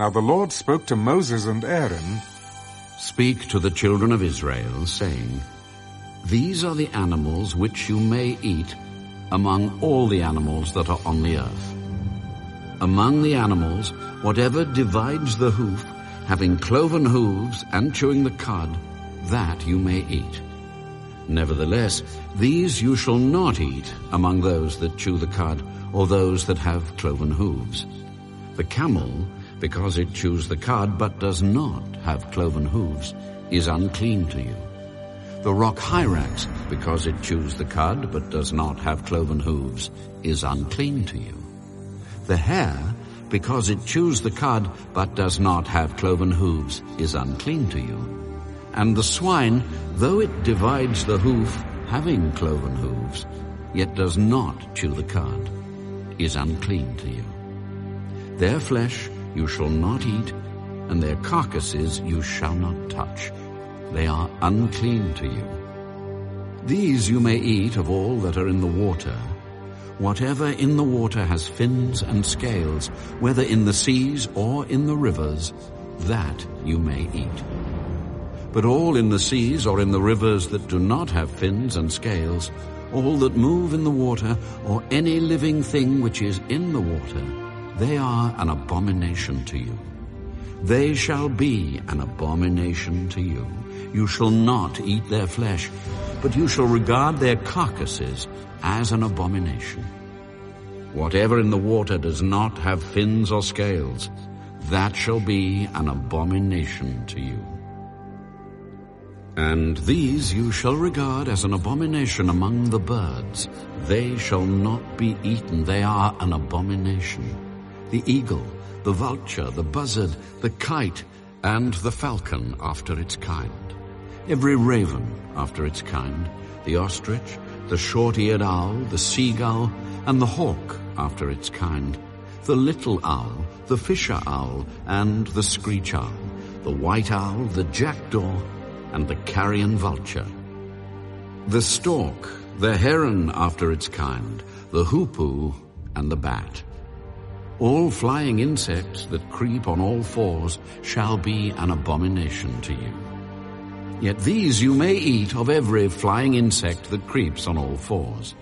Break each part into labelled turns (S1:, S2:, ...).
S1: Now the Lord spoke to Moses and Aaron,
S2: Speak to the children of Israel, saying, These are the animals which you may eat among all the animals that are on the earth. Among the animals, whatever divides the hoof, having cloven hooves and chewing the cud, that you may eat. Nevertheless, these you shall not eat among those that chew the cud, or those that have cloven hooves. The camel, because it chews the cud but does not have cloven hooves, is unclean to you. The rock hyrax, because it chews the cud but does not have cloven hooves, is unclean to you. The hare, because it chews the cud but does not have cloven hooves, is unclean to you. And the swine, though it divides the hoof, having cloven hooves, yet does not chew the cud, is unclean to you. Their flesh you shall not eat, and their carcasses you shall not touch. They are unclean to you. These you may eat of all that are in the water. Whatever in the water has fins and scales, whether in the seas or in the rivers, that you may eat. But all in the seas or in the rivers that do not have fins and scales, all that move in the water, or any living thing which is in the water, they are an abomination to you. They shall be an abomination to you. You shall not eat their flesh, but you shall regard their carcasses as an abomination. Whatever in the water does not have fins or scales, that shall be an abomination to you. And these you shall regard as an abomination among the birds. They shall not be eaten, they are an abomination. The eagle, the vulture, the buzzard, the kite, and the falcon after its kind. Every raven after its kind, the ostrich, the short-eared owl, the seagull, and the hawk after its kind, the little owl, the fisher owl, and the screech owl, the white owl, the jackdaw, and the carrion vulture. The stork, the heron after its kind, the hoopoe, and the bat. All flying insects that creep on all fours shall be an abomination to you. Yet these you may eat of every flying insect that creeps on all fours.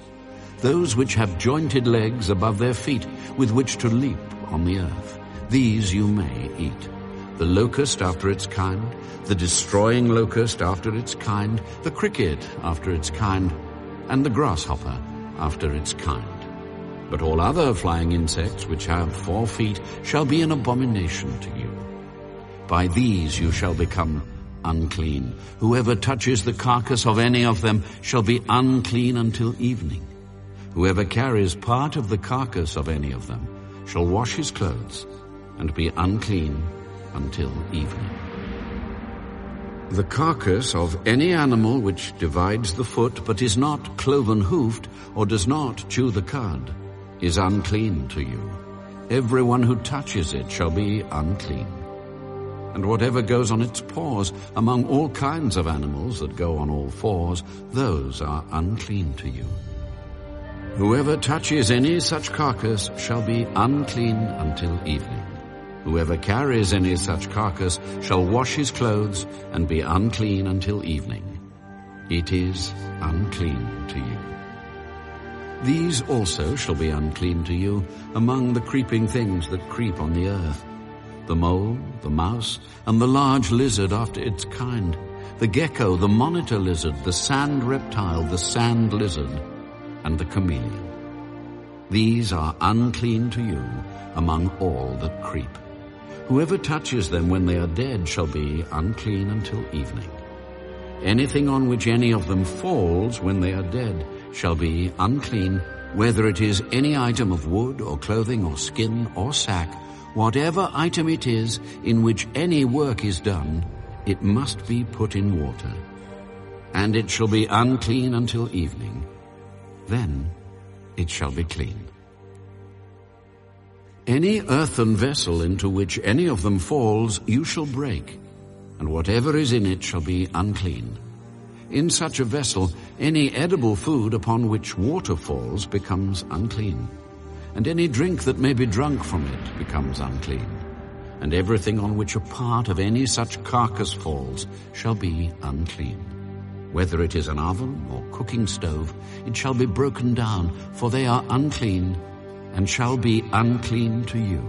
S2: Those which have jointed legs above their feet with which to leap on the earth, these you may eat. The locust after its kind, the destroying locust after its kind, the cricket after its kind, and the grasshopper after its kind. But all other flying insects which have four feet shall be an abomination to you. By these you shall become unclean. Whoever touches the carcass of any of them shall be unclean until evening. Whoever carries part of the carcass of any of them shall wash his clothes and be unclean until evening. The carcass of any animal which divides the foot but is not cloven hoofed or does not chew the cud is unclean to you. Everyone who touches it shall be unclean. And whatever goes on its paws among all kinds of animals that go on all fours, those are unclean to you. Whoever touches any such carcass shall be unclean until evening. Whoever carries any such carcass shall wash his clothes and be unclean until evening. It is unclean to you. These also shall be unclean to you among the creeping things that creep on the earth. The mole, the mouse, and the large lizard after its kind, the gecko, the monitor lizard, the sand reptile, the sand lizard, and the chameleon. These are unclean to you among all that creep. Whoever touches them when they are dead shall be unclean until evening. Anything on which any of them falls when they are dead shall be unclean, whether it is any item of wood or clothing or skin or sack, whatever item it is in which any work is done, it must be put in water. And it shall be unclean until evening. Then it shall be clean. Any earthen vessel into which any of them falls you shall break, and whatever is in it shall be unclean. In such a vessel any edible food upon which water falls becomes unclean, and any drink that may be drunk from it becomes unclean. and everything on which a part of any such carcass falls shall be unclean. Whether it is an oven or cooking stove, it shall be broken down, for they are unclean, and shall be unclean to you.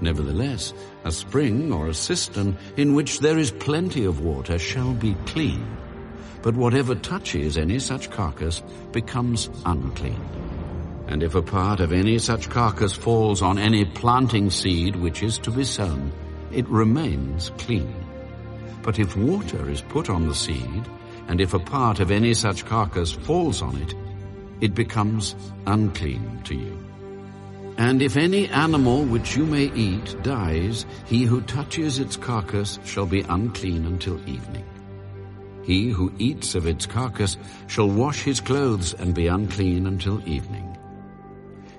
S2: Nevertheless, a spring or a cistern in which there is plenty of water shall be clean, but whatever touches any such carcass becomes unclean. And if a part of any such carcass falls on any planting seed which is to be sown, it remains clean. But if water is put on the seed, and if a part of any such carcass falls on it, it becomes unclean to you. And if any animal which you may eat dies, he who touches its carcass shall be unclean until evening. He who eats of its carcass shall wash his clothes and be unclean until evening.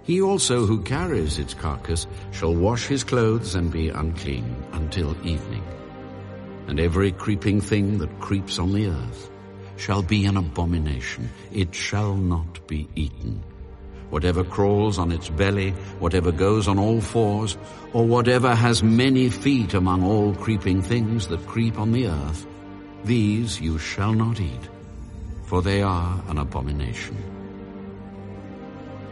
S2: He also who carries its carcass shall wash his clothes and be unclean until evening. And every creeping thing that creeps on the earth shall be an abomination. It shall not be eaten whatever crawls on its belly, whatever goes on all fours, or whatever has many feet among all creeping things that creep on the earth, these you shall not eat, for they are an abomination.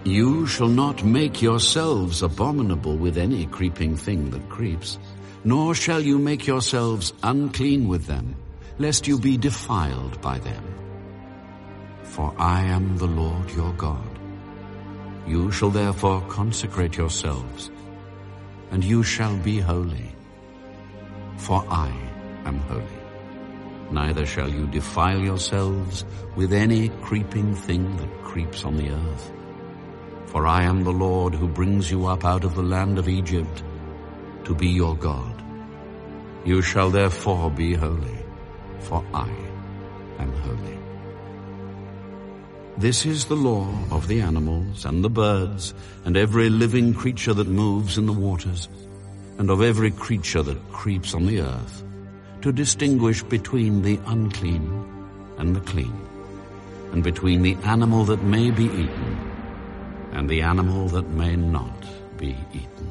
S2: You shall not make yourselves abominable with any creeping thing that creeps, nor shall you make yourselves unclean with them, lest you be defiled by them. For I am the Lord your God. You shall therefore consecrate yourselves, and you shall be holy, for I am holy. Neither shall you defile yourselves with any creeping thing that creeps on the earth. For I am the Lord who brings you up out of the land of Egypt to be your God. You shall therefore be holy, for I am holy. This is the law of the animals and the birds and every living creature that moves in the waters and of every creature that creeps on the earth to distinguish between the unclean and the clean and between the animal that may be eaten and the animal that may not be eaten.